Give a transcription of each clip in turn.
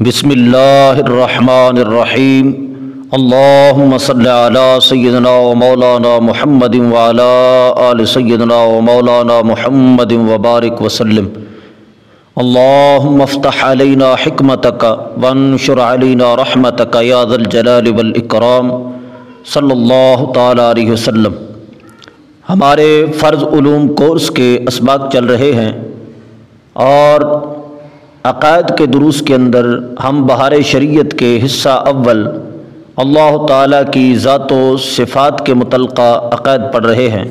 بسم اللہ الرحمن الرحیم۔ اللہم صلی علی سیدنا و مولانا محمد وعلا آل سیدنا و مولانا محمد وبارک وسلم۔ اللہم افتح علینا حکمتک وانشر علینا رحمتک یا ذا الجلال والاکرام۔ صلی اللہ تعالی علیہ وسلم۔ ہمارے فرض علوم کورس کے اسباق چل رہے ہیں اور عقائد کے دروس کے اندر ہم بہار شریعت کے حصہ اول اللہ تعالیٰ کی ذات و صفات کے متعلقہ عقائد پڑھ رہے ہیں۔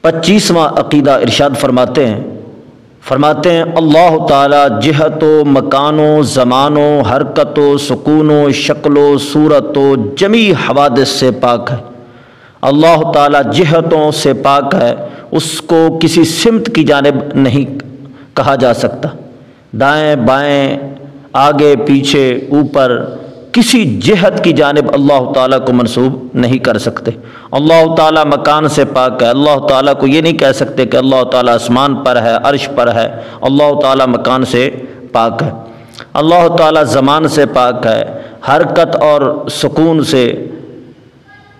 پچیسواں عقیدہ ارشاد فرماتے ہیں۔ فرماتے ہیں، اللہ تعالیٰ جہت و مکان و زمان و حرکت و سکون و شکل و صورت و جمی حوادث سے پاک ہے۔ اللہ تعالیٰ جہتوں سے پاک ہے، اس کو کسی سمت کی جانب نہیں کہا جا سکتا۔ دائیں بائیں، آگے، پیچھے، اوپر، کسی جہت کی جانب اللہ تعالیٰ کو منسوب نہیں کر سکتے۔ اللہ تعالیٰ مکان سے پاک ہے۔ اللہ تعالیٰ کو یہ نہیں کہہ سکتے کہ اللہ تعالیٰ آسمان پر ہے، عرش پر ہے۔ اللہ تعالیٰ مکان سے پاک ہے۔ اللہ تعالیٰ زمان سے پاک ہے۔ حرکت اور سکون سے،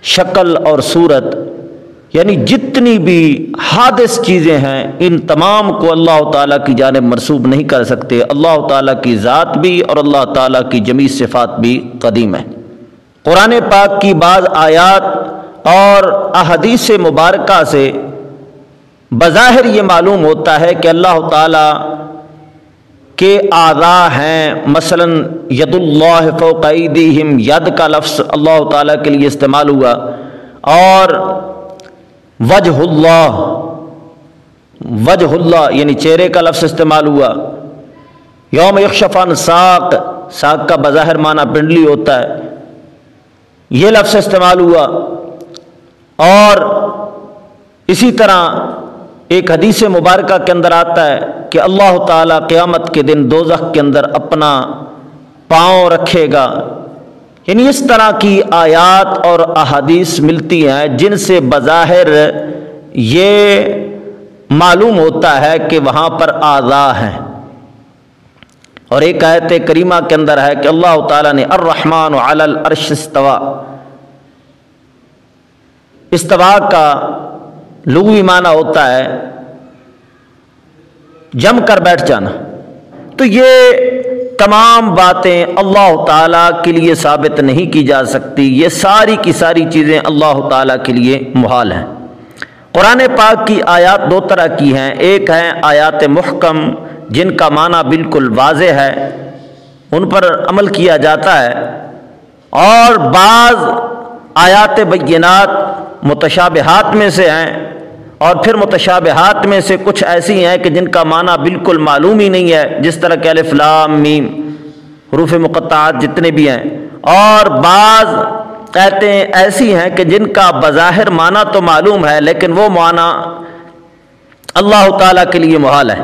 شکل اور صورت یعنی جتنی بھی حادث چیزیں ہیں، ان تمام کو اللہ تعالیٰ کی جانب مرسوب نہیں کر سکتے۔ اللہ تعالیٰ کی ذات بھی اور اللہ تعالیٰ کی جمی صفات بھی قدیم ہے قرآن پاک کی بعض آیات اور احادیث مبارکہ سے بظاہر یہ معلوم ہوتا ہے کہ اللہ تعالیٰ کے اعضا ہیں۔ مثلا ید اللہ فوقیدہم ید کا لفظ اللہ تعالیٰ کے لیے استعمال ہوا۔ اور وجہ اللہ وجہ اللہ یعنی چہرے کا لفظ استعمال ہوا۔ یوم یکشفان ساق ساق کا بظاہر معنی پنڈلی ہوتا ہے۔ یہ لفظ استعمال ہوا۔ اور اسی طرح ایک حدیث مبارکہ کے اندر آتا ہے کہ اللہ تعالیٰ قیامت کے دن دوزخ کے اندر اپنا پاؤں رکھے گا۔ یعنی اس طرح کی آیات اور احادیث ملتی ہیں جن سے بظاہر یہ معلوم ہوتا ہے کہ وہاں پر اعضاء ہیں۔ اور ایک آیت کریمہ کے اندر ہے کہ اللہ تعالیٰ نے الرحمن علی العرش استوا۔ استوا کا لغوی معنی ہوتا ہے جم کر بیٹھ جانا۔ تو یہ تمام باتیں اللہ تعالیٰ کے لیے ثابت نہیں کی جا سکتی، یہ ساری کی ساری چیزیں اللہ تعالیٰ کے لیے محال ہیں۔ قرآن پاک کی آیات دو طرح کی ہیں، ایک ہیں آیات محکم، جن کا معنی بالکل واضح ہے، ان پر عمل کیا جاتا ہے، اور بعض آیات بینات متشابہات میں سے ہیں۔ اور پھر متشابہات میں سے کچھ ایسی ہیں کہ جن کا معنی بالکل معلوم ہی نہیں ہے، جس طرح کہ الف لام میم، حروف مقطعات جتنے بھی ہیں۔ اور بعض کہتے ہیں ایسی ہیں کہ جن کا بظاہر معنی تو معلوم ہے، لیکن وہ معنی اللہ تعالیٰ کے لیے محال ہے۔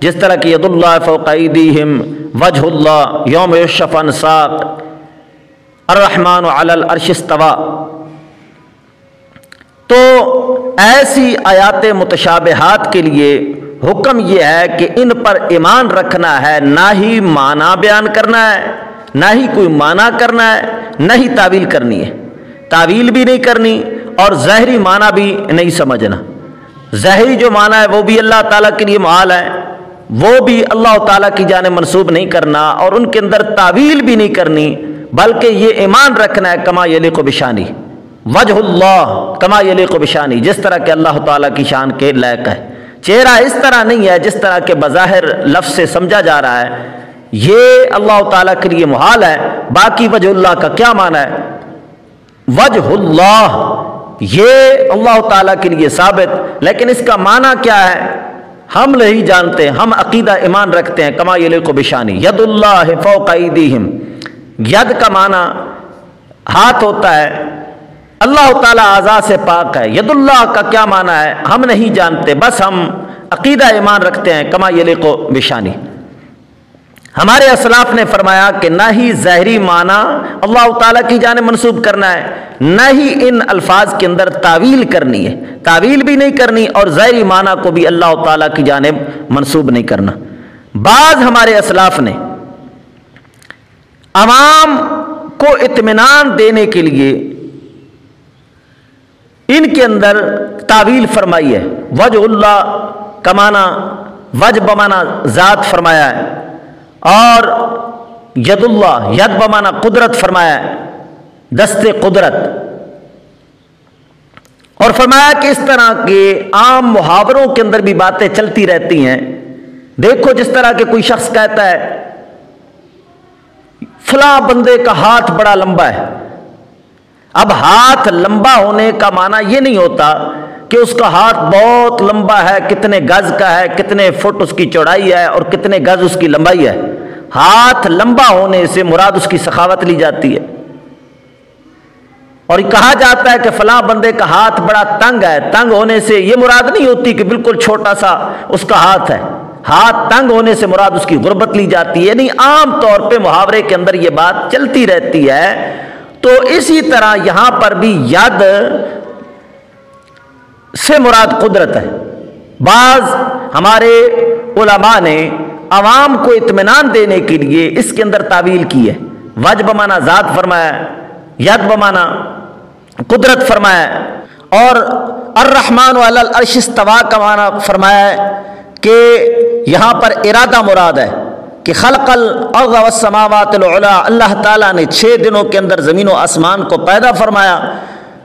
جس طرح کہ ید اللہ فوقیدیم وجہ اللہ یوم شفن ساق الرحمن علی العرش استوا ایسی آیات متشابہات کے لیے حکم یہ ہے کہ ان پر ایمان رکھنا ہے، نہ ہی معنی بیان کرنا ہے، نہ ہی کوئی معنی کرنا ہے، نہ ہی تعویل کرنی ہے۔ تعویل بھی نہیں کرنی اور ظاہری معنی بھی نہیں سمجھنا۔ ظاہری جو معنی ہے وہ بھی اللہ تعالیٰ کے لیے محال ہے، وہ بھی اللہ تعالیٰ کی جانب منسوب نہیں کرنا اور ان کے اندر تعویل بھی نہیں کرنی، بلکہ یہ ایمان رکھنا ہے، کما یلی کو بشانی۔ وجہ اللہ کما یلی کو بشانی، جس طرح کہ اللہ تعالیٰ کی شان کے لائق ہے۔ چہرہ اس طرح نہیں ہے جس طرح کہ بظاہر لفظ سے سمجھا جا رہا ہے۔ یہ اللہ تعالیٰ کے لیے محال ہے، باقی وجہ اللہ کا کیا معنی ہے؟ وجہ اللہ، یہ اللہ تعالیٰ کے لیے ثابت۔ لیکن اس کا معنی کیا ہے؟ ہم نہیں جانتے، ہم عقیدہ ایمان رکھتے ہیں، کما یلی کو بشانی، ید اللہ فوق ایدیہم۔ ید کا معنی ہاتھ ہوتا ہے اللہ تعالیٰ اعضاء سے پاک ہے۔ ید اللہ کا کیا معنی ہے؟ ہم نہیں جانتے، بس ہم عقیدہ ایمان رکھتے ہیں۔ کما یلی کو بشانی۔ ہمارے اسلاف نے فرمایا کہ نہ ہی ظاہری معنی اللہ تعالیٰ کی جانب منسوب کرنا ہے، نہ ہی ان الفاظ کے اندر تعویل کرنی ہے۔ تعویل بھی نہیں کرنی اور ظاہری معنی کو بھی اللہ تعالیٰ کی جانب منسوب نہیں کرنا۔ بعض ہمارے اسلاف نے عوام کو اطمینان دینے کے لیے ان کے اندر تعویل فرمائی ہے۔ وج اللہ کمانا وج بمانا ذات فرمایا ہے۔ اور ید اللہ، ید بمانا قدرت فرمایا ہے۔ دست قدرت۔ اور فرمایا کہ اس طرح کے عام محاوروں کے اندر بھی باتیں چلتی رہتی ہیں۔ دیکھو جس طرح کے کوئی شخص کہتا ہے، فلاں بندے کا ہاتھ بڑا لمبا ہے۔ اب ہاتھ لمبا ہونے کا معنی یہ نہیں ہوتا کہ اس کا ہاتھ بہت لمبا ہے، کتنے گز کا ہے، کتنے فٹ اس کی چوڑائی ہے اور کتنے گز اس کی لمبائی ہے۔ ہاتھ لمبا ہونے سے مراد اس کی سخاوت لی جاتی ہے۔ اور یہ کہا جاتا ہے کہ فلاں بندے کا ہاتھ بڑا تنگ ہے۔ تنگ ہونے سے یہ مراد نہیں ہوتی کہ بالکل چھوٹا سا اس کا ہاتھ ہے۔ ہاتھ تنگ ہونے سے مراد اس کی غربت لی جاتی ہے۔ یعنی عام طور پہ محاورے کے اندر یہ بات چلتی رہتی ہے تو اسی طرح یہاں پر بھی ید سے مراد قدرت ہے۔ بعض ہمارے علماء نے عوام کو اطمینان دینے کے لیے اس کے اندر تعویل کی ہے۔ وج بمانا ذات فرمایا، ید بمانا قدرت فرمایا۔ اور الرحمن العرش استوا کا معنی فرمایا ہے کہ یہاں پر ارادہ مراد ہے۔ کہ خلق الارض والسماوات العلا، اللہ تعالیٰ نے چھ دنوں کے اندر زمین و آسمان کو پیدا فرمایا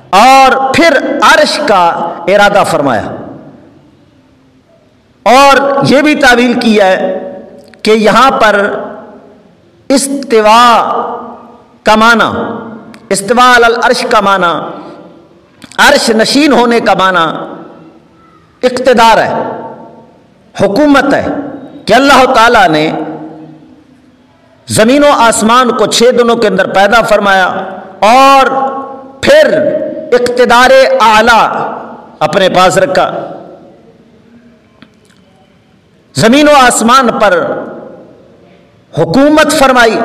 اور پھر عرش کا ارادہ فرمایا۔ اور یہ بھی تعویل کیا ہے کہ یہاں پر استوا کا معنی، استوا العرش کا معنی، عرش نشین ہونے کا معنی اقتدار ہے، حکومت ہے کہ اللہ تعالیٰ نے زمین و آسمان کو چھ دنوں کے اندر پیدا فرمایا اور پھر اقتدار اعلی اپنے پاس رکھا۔ زمین و آسمان پر حکومت فرمائی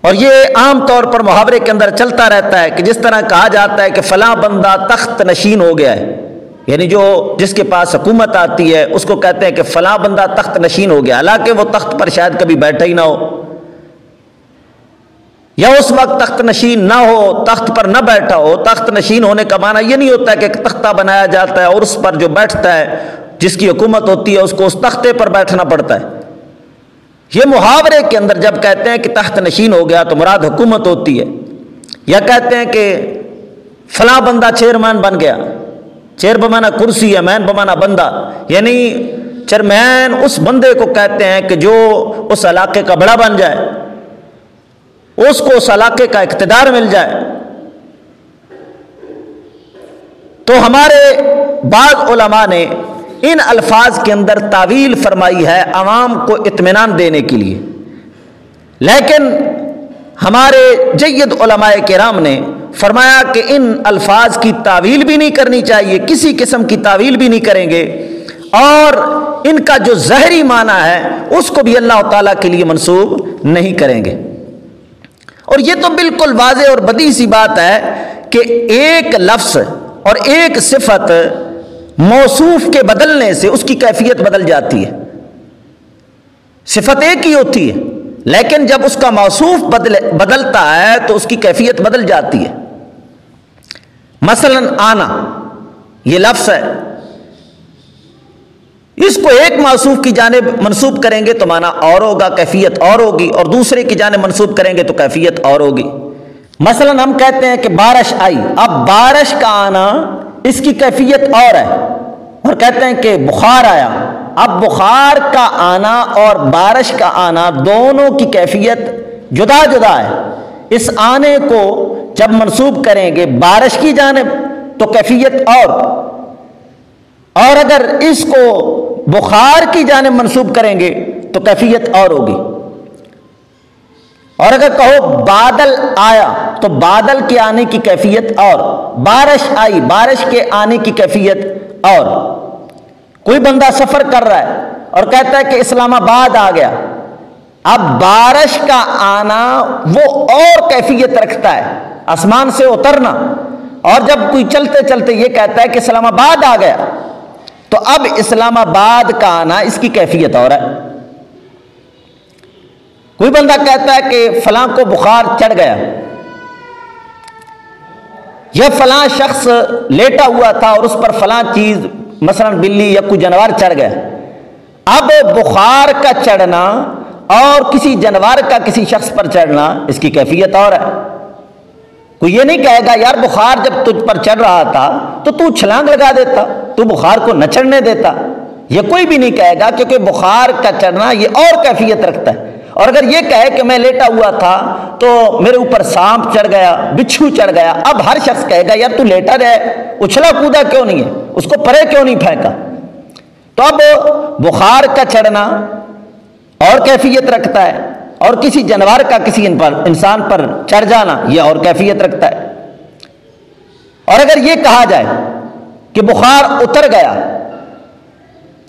اور یہ عام طور پر محاورے کے اندر چلتا رہتا ہے کہ جس طرح کہا جاتا ہے کہ فلاں بندہ تخت نشین ہو گیا ہے۔ یعنی جو جس کے پاس حکومت آتی ہے، اس کو کہتے ہیں کہ فلاں بندہ تخت نشین ہو گیا، حالانکہ وہ تخت پر شاید کبھی بیٹھا ہی نہ ہو۔ یا اس وقت تخت نشین نہ ہو، تخت پر نہ بیٹھا ہو، تخت نشین ہونے کا معنی یہ نہیں ہوتا کہ ایک تختہ بنایا جاتا ہے اور اس پر جو بیٹھتا ہے، جس کی حکومت ہوتی ہے، اس کو اس تختے پر بیٹھنا پڑتا ہے۔ یہ محاورے کے اندر جب کہتے ہیں کہ تخت نشین ہو گیا تو مراد حکومت ہوتی ہے، یا کہتے ہیں کہ فلاں بندہ چیئرمین بن گیا۔ چیئر بمانا کرسی ہے مین بمانا بندہ یعنی چیئرمین اس بندے کو کہتے ہیں کہ جو اس علاقے کا بڑا بن جائے، اس کو اس علاقے کا اقتدار مل جائے۔ تو ہمارے بعض علماء نے ان الفاظ کے اندر تعویل فرمائی ہے عوام کو اطمینان دینے کے لیے۔ لیکن ہمارے جید علماء کرام نے فرمایا کہ ان الفاظ کی تعویل بھی نہیں کرنی چاہیے، کسی قسم کی تعویل بھی نہیں کریں گے۔ اور ان کا جو زہری معنی ہے، اس کو بھی اللہ تعالیٰ کے لیے منسوب نہیں کریں گے۔ اور یہ تو بالکل واضح اور بدی سی بات ہے کہ ایک لفظ اور ایک صفت موصوف کے بدلنے سے اس کی کیفیت بدل جاتی ہے۔ صفت ایک ہی ہوتی ہے، لیکن جب اس کا موصوف بدل بدلتا ہے تو اس کی کیفیت بدل جاتی ہے۔ مثلا آنا، یہ لفظ ہے۔ اس کو ایک موصوف کی جانب منسوب کریں گے تو مانا اور ہوگا، کیفیت اور ہوگی، اور دوسرے کی جانب منسوب کریں گے تو کیفیت اور ہوگی۔ مثلا ہم کہتے ہیں کہ بارش آئی، اب بارش کا آنا اس کی کیفیت اور ہے۔ اور کہتے ہیں کہ بخار آیا۔ اب بخار کا آنا اور بارش کا آنا دونوں کی کیفیت جدا جدا ہے۔ اس آنے کو جب منسوب کریں گے بارش کی جانب تو کیفیت اور۔ اور اگر اس کو بخار کی جانب منسوب کریں گے تو کیفیت اور ہوگی۔ اور اگر کہو بادل آیا تو بادل کے آنے کی کیفیت اور۔ بارش آئی، بارش کے آنے کی کیفیت اور۔ کوئی بندہ سفر کر رہا ہے اور کہتا ہے کہ اسلام آباد آ گیا۔ اب بارش کا آنا وہ اور کیفیت رکھتا ہے۔ آسمان سے اترنا۔ اور جب کوئی چلتے چلتے یہ کہتا ہے کہ اسلام آباد آ گیا، تو اب اسلام آباد کا آنا اس کی کیفیت اور ہے۔ کوئی بندہ کہتا ہے کہ فلاں کو بخار چڑھ گیا یہ فلاں شخص لیٹا ہوا تھا اور اس پر فلاں چیز، مثلا بلی یا کوئی جانور چڑھ گیا۔ اب بخار کا چڑھنا اور کسی جانور کا کسی شخص پر چڑھنا اس کی کیفیت اور ہے۔ کوئی یہ نہیں کہے گا، یار بخار جب تجھ پر چڑھ رہا تھا تو تو چھلانگ لگا دیتا، تو بخار کو نہ چڑھنے دیتا. یہ کوئی بھی نہیں کہے گا کیونکہ بخار کا چڑھنا یہ اور کیفیت رکھتا ہے۔ اور اگر یہ کہے کہ میں لیٹا ہوا تھا تو میرے اوپر سانپ چڑھ گیا، بچھو چڑھ گیا، اب ہر شخص کہے گا، یار تو لیٹا رہے، اچھلا کودا کیوں نہیں ہے؟ اس کو پرے کیوں نہیں پھینکا؟ تو اب بخار کا چڑھنا اور کیفیت رکھتا ہے۔ اور کسی جانور کا کسی انسان پر چڑھ جانا، یہ اور کیفیت رکھتا ہے۔ اور اگر یہ کہا جائے کہ بخار اتر گیا،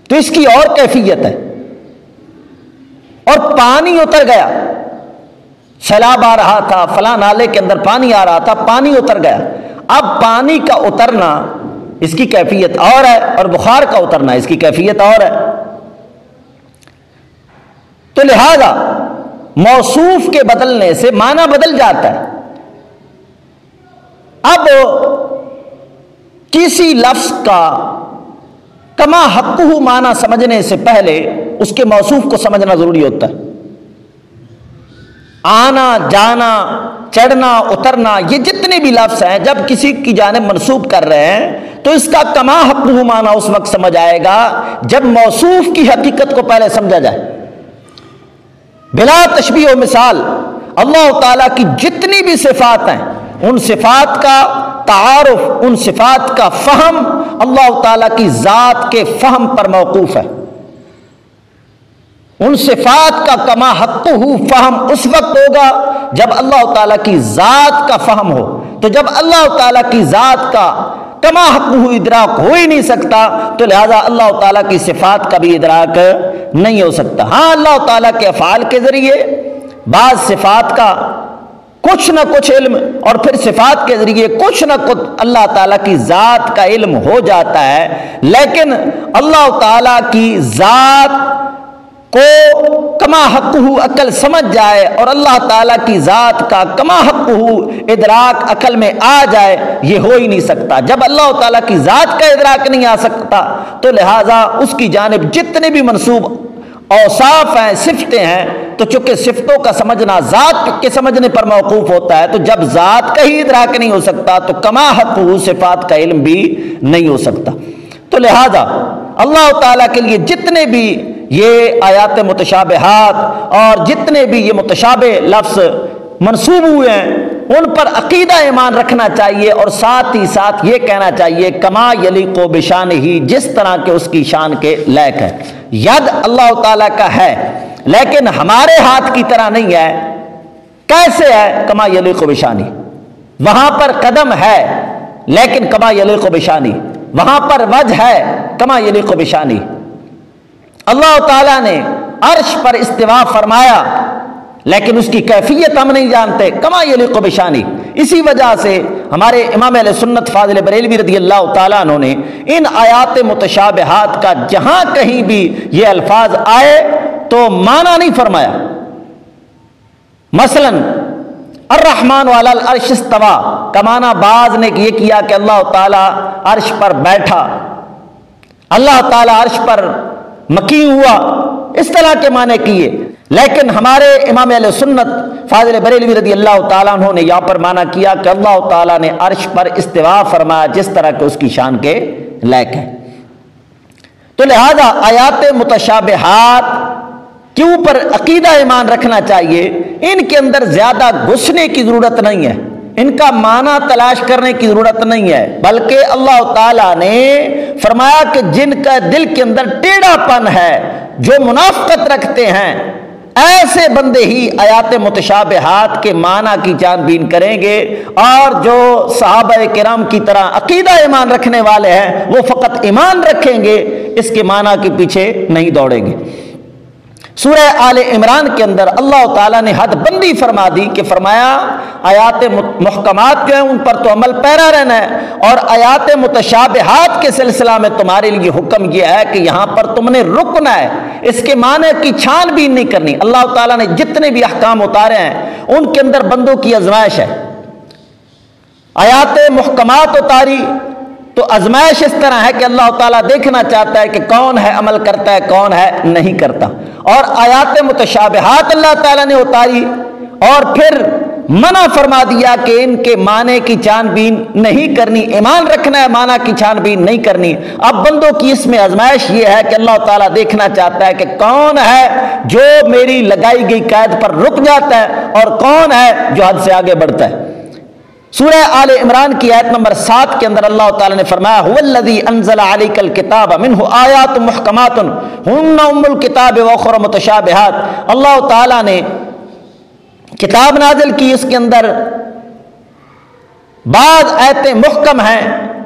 تو اس کی اور کیفیت ہے۔ اور پانی اتر گیا سیلاب آ رہا تھا، فلاں نالے کے اندر پانی آ رہا تھا، پانی اتر گیا۔ اب پانی کا اترنا اس کی کیفیت اور ہے اور بخار کا اترنا اس کی کیفیت اور ہے۔ تو لہذا موصوف کے بدلنے سے معنی بدل جاتا ہے۔ اب کسی لفظ کا کما حق معنی سمجھنے سے پہلے اس کے موصوف کو سمجھنا ضروری ہوتا ہے۔ آنا، جانا، چڑھنا، اترنا، یہ جتنے بھی لفظ ہیں، جب کسی کی جانب منسوب کر رہے ہیں، تو اس کا کما حق معنی اس وقت سمجھ آئے گا جب موصوف کی حقیقت کو پہلے سمجھا جائے۔ بلا تشبیہ و مثال اللہ تعالیٰ کی جتنی بھی صفات ہیں، ان صفات کا تعارف، ان صفات کا فہم اللہ تعالیٰ کی ذات کے فہم پر موقوف ہے۔ ان صفات کا کما حق ہو فہم اس وقت ہوگا جب اللہ تعالیٰ کی ذات کا فہم ہو۔ تو جب اللہ تعالیٰ کی ذات کا کما حق ادراک ہو ہی نہیں سکتا، تو لہذا اللہ تعالیٰ کی صفات کا بھی ادراک نہیں ہو سکتا۔ ہاں اللہ تعالیٰ کے افعال کے ذریعے بعض صفات کا کچھ نہ کچھ علم اور پھر صفات کے ذریعے کچھ نہ کچھ اللہ تعالیٰ کی ذات کا علم ہو جاتا ہے، لیکن اللہ تعالیٰ کی ذات کو کما حق ہو عقل سمجھ جائے اور اللہ تعالیٰ کی ذات کا کما حق ہو ادراک عقل میں آ جائے، یہ ہو ہی نہیں سکتا۔ جب اللہ تعالیٰ کی ذات کا ادراک نہیں آ سکتا، تو لہٰذا اس کی جانب جتنے بھی منصوب اوصاف ہیں، صفتیں ہیں، تو چونکہ صفتوں کا سمجھنا ذات کے سمجھنے پر موقوف ہوتا ہے، تو جب ذات کا ہی ادراک نہیں ہو سکتا، تو کما حق ہو صفات کا علم بھی نہیں ہو سکتا۔ تو لہذا اللہ تعالیٰ کے لیے جتنے بھی یہ آیات متشابہات اور جتنے بھی یہ متشابہ لفظ منصوب ہوئے ہیں، ان پر عقیدہ ایمان رکھنا چاہیے اور ساتھ ہی ساتھ یہ کہنا چاہیے، کما یلی کو بشان ہی جس طرح کے اس کی شان کے لائق ہے۔ ید اللہ تعالیٰ کا ہے، لیکن ہمارے ہاتھ کی طرح نہیں ہے۔ کیسے ہے کما یلی کو بشانی وہاں پر قدم ہے، لیکن کما یلی کو بشانی وہاں پر وجہ ہے، کما یلی کو بشانی۔ اللہ تعالیٰ نے عرش پر استوا فرمایا، لیکن اس کی کیفیت ہم نہیں جانتے، کما یہ بشانی۔ اسی وجہ سے ہمارے امام علیہ سنت فاضل بریلوی رضی اللہ تعالیٰ عنہ نے ان آیات متشابہات کا جہاں کہیں بھی یہ الفاظ آئے تو مانا نہیں فرمایا۔ مثلا الرحمن والا العرش استوا کمانا باز نے یہ کیا کہ اللہ تعالیٰ عرش پر بیٹھا. اللہ تعالیٰ عرش پر مکی ہوا. اس طرح کے معنی کیے. لیکن ہمارے امام علیہ سنت فاضل بریلوی رضی اللہ تعالیٰ عنہ نے یہاں پر مانا کیا کہ اللہ تعالیٰ نے عرش پر استوا فرمایا جس طرح کے اس کی شان کے لائق ہے. تو لہذا آیات متشابہات کے اوپر عقیدہ ایمان رکھنا چاہیے، ان کے اندر زیادہ گھسنے کی ضرورت نہیں ہے۔ ان کا معنی تلاش کرنے کی ضرورت نہیں ہے۔ بلکہ اللہ تعالیٰ نے فرمایا کہ جن کا دل کے اندر ٹیڑھا پن ہے، جو منافقت رکھتے ہیں، ایسے بندے ہی آیات متشابہات کے معنی کی جان بین کریں گے۔ اور جو صحابہ کرام کی طرح عقیدہ ایمان رکھنے والے ہیں، وہ فقط ایمان رکھیں گے، اس کے معنی کے پیچھے نہیں دوڑیں گے۔ سورہ آل عمران کے اندر اللہ تعالیٰ نے حد بندی فرما دی کہ فرمایا، آیات محکمات جو ہیں ان پر تو عمل پیرا رہنا ہے اور آیات متشابہات کے سلسلہ میں تمہارے لیے حکم یہ ہے کہ یہاں پر تم نے رکنا ہے۔ اس کے معنی کی چھان بھی نہیں کرنی۔ اللہ تعالیٰ نے جتنے بھی احکام اتارے ہیں، ان کے اندر بندوں کی ازمائش ہے۔ آیات محکمات اتاری۔ تو ازمائش اس طرح ہے کہ اللہ تعالیٰ دیکھنا چاہتا ہے کہ کون ہے عمل کرتا ہے، کون ہے نہیں کرتا۔ اور آیات متشابہات اللہ تعالیٰ نے اتاری اور پھر منع فرما دیا کہ ان کے معنی کی چھان بین نہیں کرنی، ایمان رکھنا ہے، معنی کی چھان بین نہیں کرنی۔ اب بندوں کی اس میں ازمائش یہ ہے کہ اللہ تعالیٰ دیکھنا چاہتا ہے کہ کون ہے جو میری لگائی گئی قید پر رک جاتا ہے اور کون ہے جو حد سے آگے بڑھتا ہے۔ سورہ آل عمران کی آیت نمبر سات کے اندر اللہ تعالیٰ نے فرمایا هو الذی انزل علیک الکتاب منہ آیات محکمات ہن ام الکتاب وخر متشابہات اللہ تعالیٰ نے کتاب نازل کی، اس کے اندر بعض ایتیں محکم ہیں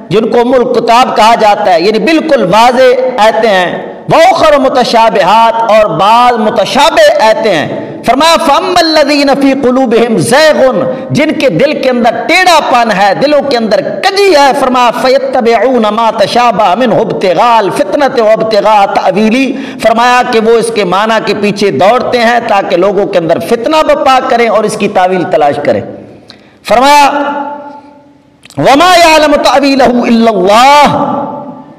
جن کو ام الکتاب کہا جاتا ہے۔ یعنی بالکل واضح ایتیں ہیں۔ وخر متشابہات اور بعض متشابہ ایتیں ہیں۔ فرمایا فم الذین فی قلوبہم زیغن جن کے دل کے اندر ٹیڑھا پن ہے، دلوں کے اندر کجی ہے، فرمایا فیتبعون ما تشابہ من ابتغاء الفتنۃ وابتغاء تاویلی فرمایا کہ وہ اس کے معنی کے پیچھے دوڑتے ہیں تاکہ لوگوں کے اندر فتنہ بپا کریں اور اس کی تعویل تلاش کریں۔ فرمایا، وما يعلم تاویلہ الا اللہ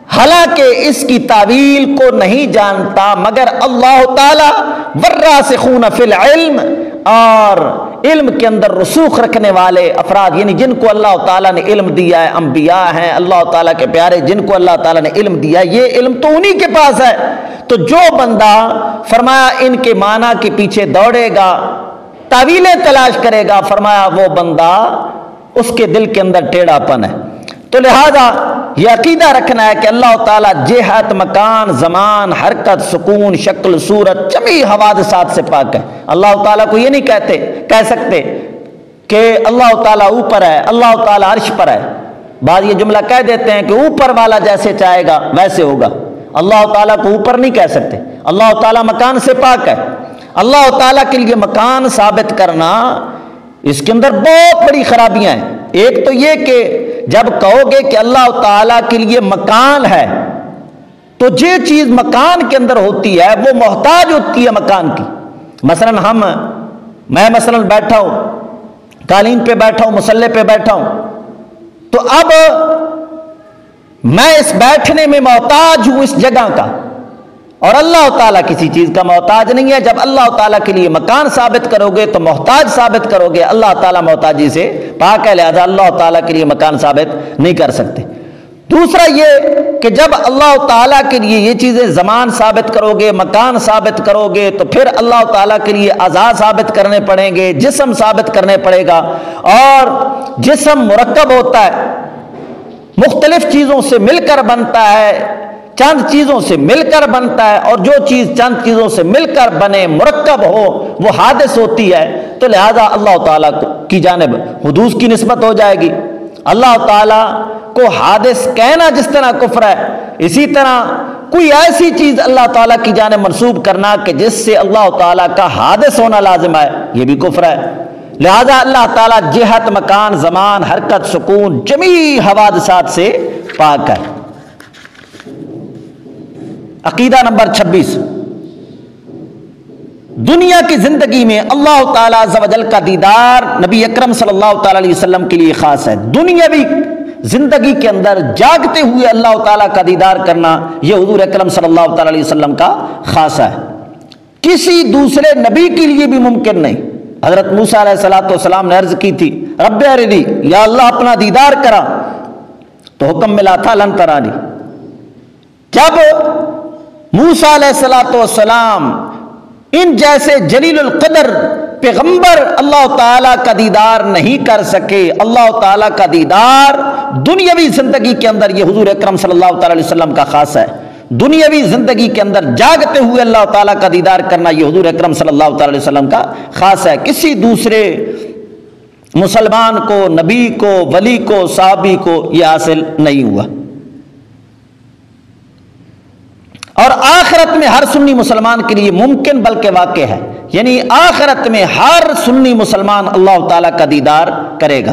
حالانکہ اس کی تعویل کو نہیں جانتا مگر اللہ تعالی ورا سے خون فل علم اور علم کے اندر رسوخ رکھنے والے افراد یعنی جن کو اللہ تعالیٰ نے علم دیا ہے، انبیاء ہیں، اللہ تعالیٰ کے پیارے جن کو اللہ تعالیٰ نے علم دیا ہے، یہ علم تو انہی کے پاس ہے۔ تو جو بندہ فرمایا ان کے معنی کے پیچھے دوڑے گا، تعویلیں تلاش کرے گا، فرمایا وہ بندہ اس کے دل کے اندر ٹیڑھا پن ہے۔ تو لہذا یہ عقیدہ رکھنا ہے کہ اللہ تعالیٰ جہت، مکان، زمان، حرکت، سکون، شکل، صورت چمی حوادثات سے پاک ہے۔ اللہ تعالیٰ کو یہ نہیں کہتے، کہہ سکتے کہ اللہ تعالیٰ اوپر ہے، اللہ تعالیٰ عرش پر ہے۔ بعض یہ جملہ کہہ دیتے ہیں کہ اوپر والا جیسے چاہے گا، ویسے ہوگا۔ اللہ تعالیٰ کو اوپر نہیں کہہ سکتے۔ اللہ تعالیٰ مکان سے پاک ہے۔ اللہ تعالیٰ کے لیے مکان ثابت کرنا اس کے اندر بہت بڑی خرابیاں ہیں۔ ایک تو یہ کہ جب کہو گے کہ اللہ تعالی کے لیے مکان ہے، تو جو چیز مکان کے اندر ہوتی ہے، وہ محتاج ہوتی ہے مکان کی۔ مثلا ہم، میں مثلا بیٹھا ہوں، قالین پہ بیٹھا ہوں، مسلح پہ بیٹھا ہوں، تو اب میں اس بیٹھنے میں محتاج ہوں اس جگہ کا۔ اور اللہ تعالیٰ کسی چیز کا محتاج نہیں ہے۔ جب اللہ تعالیٰ کے لیے مکان ثابت کرو گے تو محتاج ثابت کرو گے اللہ تعالیٰ محتاجی سے پاک ہے، لہٰذا اللہ تعالیٰ کے لیے مکان ثابت نہیں کر سکتے۔ دوسرا یہ کہ جب اللہ تعالیٰ کے لیے یہ چیزیں زمان ثابت کرو گے مکان ثابت کرو گے تو پھر اللہ تعالیٰ کے لیے آزاد ثابت کرنے پڑیں گے، جسم ثابت کرنے پڑے گا۔ اور جسم مرکب ہوتا ہے، مختلف چیزوں سے مل کر بنتا ہے۔ چند چیزوں سے مل کر بنتا ہے اور جو چیز چند چیزوں سے مل کر بنے، مرکب ہو، وہ حادث ہوتی ہے۔ تو لہذا اللہ تعالیٰ کی جانب حدوث کی نسبت ہو جائے گی۔ اللہ تعالیٰ کو حادث کہنا جس طرح کفر ہے، اسی طرح کوئی ایسی چیز اللہ تعالیٰ کی جانب منسوب کرنا کہ جس سے اللہ تعالیٰ کا حادث ہونا لازم ہے، یہ بھی کفر ہے۔ لہذا اللہ تعالیٰ جہت، مکان، زمان، حرکت، سکون جمی حوادثات سے پاک ہے۔ عقیدہ نمبر چھبیس۔ دنیا کی زندگی میں اللہ تعالیٰ زوجل کا دیدار نبی اکرم صلی اللہ تعالیٰ علیہ وسلم کے لیے خاص ہے۔ دنیاوی زندگی کے اندر جاگتے ہوئے اللہ تعالیٰ کا دیدار کرنا یہ حضور اکرم صلی اللہ تعالیٰ علیہ وسلم کا خاصہ ہے۔ کسی دوسرے نبی کے لیے بھی ممکن نہیں۔ حضرت موسیٰ علیہ السلام والسلام نے عرض کی تھی، رب عردی یا اللہ اپنا دیدار کرا۔ تو حکم ملا تھا، لن ترانی۔ جب موسا علیہ السلاۃ والسلام ان جیسے جلیل القدر پیغمبر اللہ تعالیٰ کا دیدار نہیں کر سکے۔ اللہ تعالیٰ کا دیدار دنیاوی زندگی کے اندر، یہ حضور اکرم صلی اللہ تعالی علیہ وسلم کا خاص ہے۔ دنیاوی زندگی کے اندر جاگتے ہوئے اللہ تعالیٰ کا دیدار کرنا یہ حضور اکرم صلی اللہ تعالی علیہ وسلم کا خاص ہے۔ کسی دوسرے مسلمان کو، نبی کو، ولی کو، صحابی کو یہ حاصل نہیں ہوا۔ اور آخرت میں ہر سنی مسلمان کے لیے ممکن بلکہ واقع ہے۔ یعنی آخرت میں ہر سنی مسلمان اللہ تعالیٰ کا دیدار کرے گا۔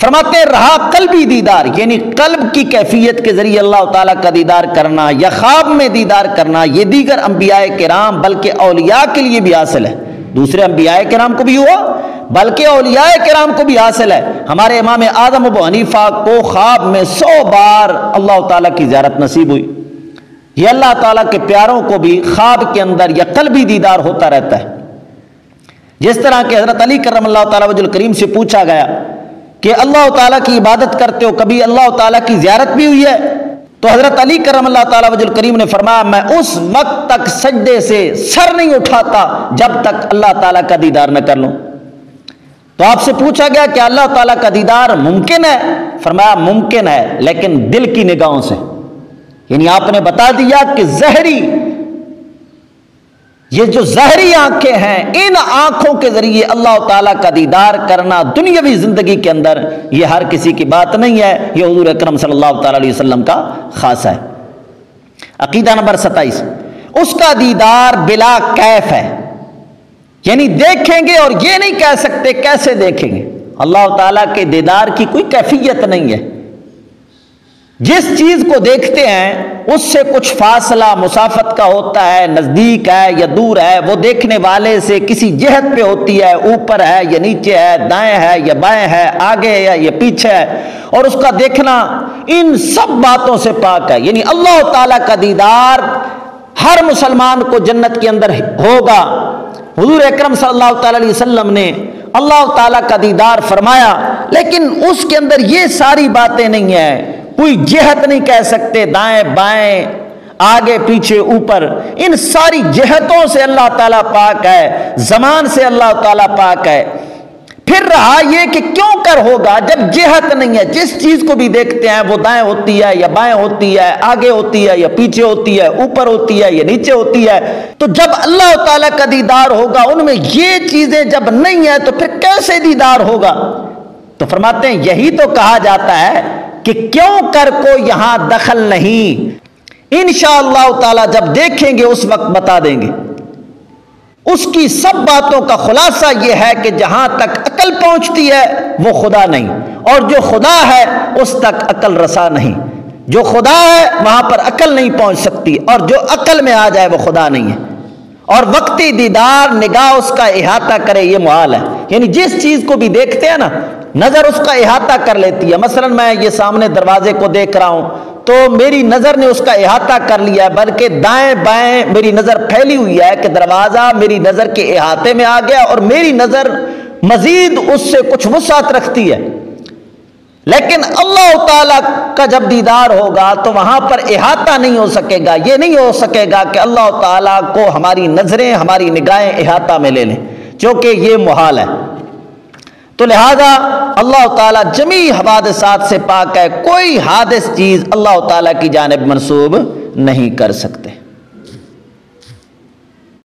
فرماتے رہا قلبی دیدار یعنی قلب کی کیفیت کے ذریعے اللہ تعالیٰ کا دیدار کرنا یا خواب میں دیدار کرنا، یہ دیگر انبیاء کرام بلکہ اولیاء کے لیے بھی حاصل ہے۔ دوسرے انبیاء کرام کو بھی ہوا، بلکہ اولیاء کرام کو بھی حاصل ہے۔ ہمارے امام آدم ابو حنیفہ کو خواب میں سو بار اللہ تعالیٰ کی زیارت نصیب ہوئی۔ یہ اللہ تعالیٰ کے پیاروں کو بھی خواب کے اندر یا قلبی دیدار ہوتا رہتا ہے۔ جس طرح کہ حضرت علی کرم اللہ تعالیٰ وجل کریم سے پوچھا گیا کہ اللہ تعالیٰ کی عبادت کرتے ہو، کبھی اللہ تعالیٰ کی زیارت بھی ہوئی ہے؟ تو حضرت علی کرم اللہ تعالیٰ وجل کریم نے فرمایا، میں اس وقت تک سجدے سے سر نہیں اٹھاتا جب تک اللہ تعالیٰ کا دیدار نہ کر لوں۔ تو آپ سے پوچھا گیا کہ اللہ تعالیٰ کا دیدار ممکن ہے؟ فرمایا، ممکن ہے، لیکن دل کی نگاہوں سے۔ یعنی آپ نے بتا دیا کہ زہری، یہ جو زہری آنکھیں ہیں، ان آنکھوں کے ذریعے اللہ تعالیٰ کا دیدار کرنا دنیاوی زندگی کے اندر یہ ہر کسی کی بات نہیں ہے، یہ حضور اکرم صلی اللہ تعالیٰ علیہ وسلم کا خاص ہے۔ عقیدہ نمبر ستائیس، اس کا دیدار بلا کیف ہے۔ یعنی دیکھیں گے اور یہ نہیں کہہ سکتے کیسے دیکھیں گے۔ اللہ تعالیٰ کے دیدار کی کوئی کیفیت نہیں ہے۔ جس چیز کو دیکھتے ہیں، اس سے کچھ فاصلہ مسافت کا ہوتا ہے، نزدیک ہے یا دور ہے، وہ دیکھنے والے سے کسی جہت پہ ہوتی ہے، اوپر ہے یا نیچے ہے، دائیں ہے یا بائیں ہے، آگے ہے یا پیچھے ہے۔ اور اس کا دیکھنا ان سب باتوں سے پاک ہے۔ یعنی اللہ تعالیٰ کا دیدار ہر مسلمان کو جنت کے اندر ہوگا۔ حضور اکرم صلی اللہ تعالی علیہ وسلم نے اللہ تعالیٰ کا دیدار فرمایا، لیکن اس کے اندر یہ ساری باتیں نہیں ہیں۔ کوئی جہت نہیں کہہ سکتے، دائیں بائیں، آگے، پیچھے، اوپر۔ ان ساری جہتوں سے اللہ تعالیٰ پاک ہے، زمان سے اللہ تعالیٰ پاک ہے۔ پھر رہا یہ کہ کیوں کر ہوگا جب جہت نہیں ہے؟ جس چیز کو بھی دیکھتے ہیں، وہ دائیں ہوتی ہے یا بائیں ہوتی ہے، آگے ہوتی ہے یا پیچھے ہوتی ہے، اوپر ہوتی ہے یا نیچے ہوتی ہے۔ تو جب اللہ تعالیٰ کا دیدار ہوگا، ان میں یہ چیزیں جب نہیں ہیں تو پھر کیسے دیدار ہوگا؟ تو فرماتے ہیں، یہی تو کہا جاتا ہے کہ کیوں کر کو یہاں دخل نہیں؟ انشاءاللہ تعالی جب دیکھیں گے، اس وقت بتا دیں گے۔ اس کی سب باتوں کا خلاصہ یہ ہے کہ جہاں تک عقل پہنچتی ہے، وہ خدا نہیں۔ اور جو خدا ہے، اس تک عقل رسا نہیں۔ جو خدا ہے، وہاں پر عقل نہیں پہنچ سکتی۔ اور جو عقل میں آ جائے، وہ خدا نہیں ہے۔ اور وقتی دیدار، نگاہ اس کا احاطہ کرے، یہ محال ہے۔ یعنی جس چیز کو بھی دیکھتے ہیں نا نظر اس کا احاطہ کر لیتی ہے۔ مثلا میں یہ سامنے دروازے کو دیکھ رہا ہوں تو میری نظر نے اس کا احاطہ کر لیا ہے، بلکہ دائیں بائیں میری نظر پھیلی ہوئی ہے کہ دروازہ میری نظر کے احاطے میں آ گیا اور میری نظر مزید اس سے کچھ وسعت رکھتی ہے۔ لیکن اللہ تعالی کا جب دیدار ہوگا تو وہاں پر احاطہ نہیں ہو سکے گا۔ یہ نہیں ہو سکے گا کہ اللہ تعالیٰ کو ہماری نظریں، ہماری نگاہیں احاطہ میں لے لیں، چونکہ یہ محال ہے۔ تو لہذا اللہ تعالیٰ جمی حوادثات سے پاک ہے، کوئی حادث چیز اللہ تعالیٰ کی جانب منسوب نہیں کر سکتے۔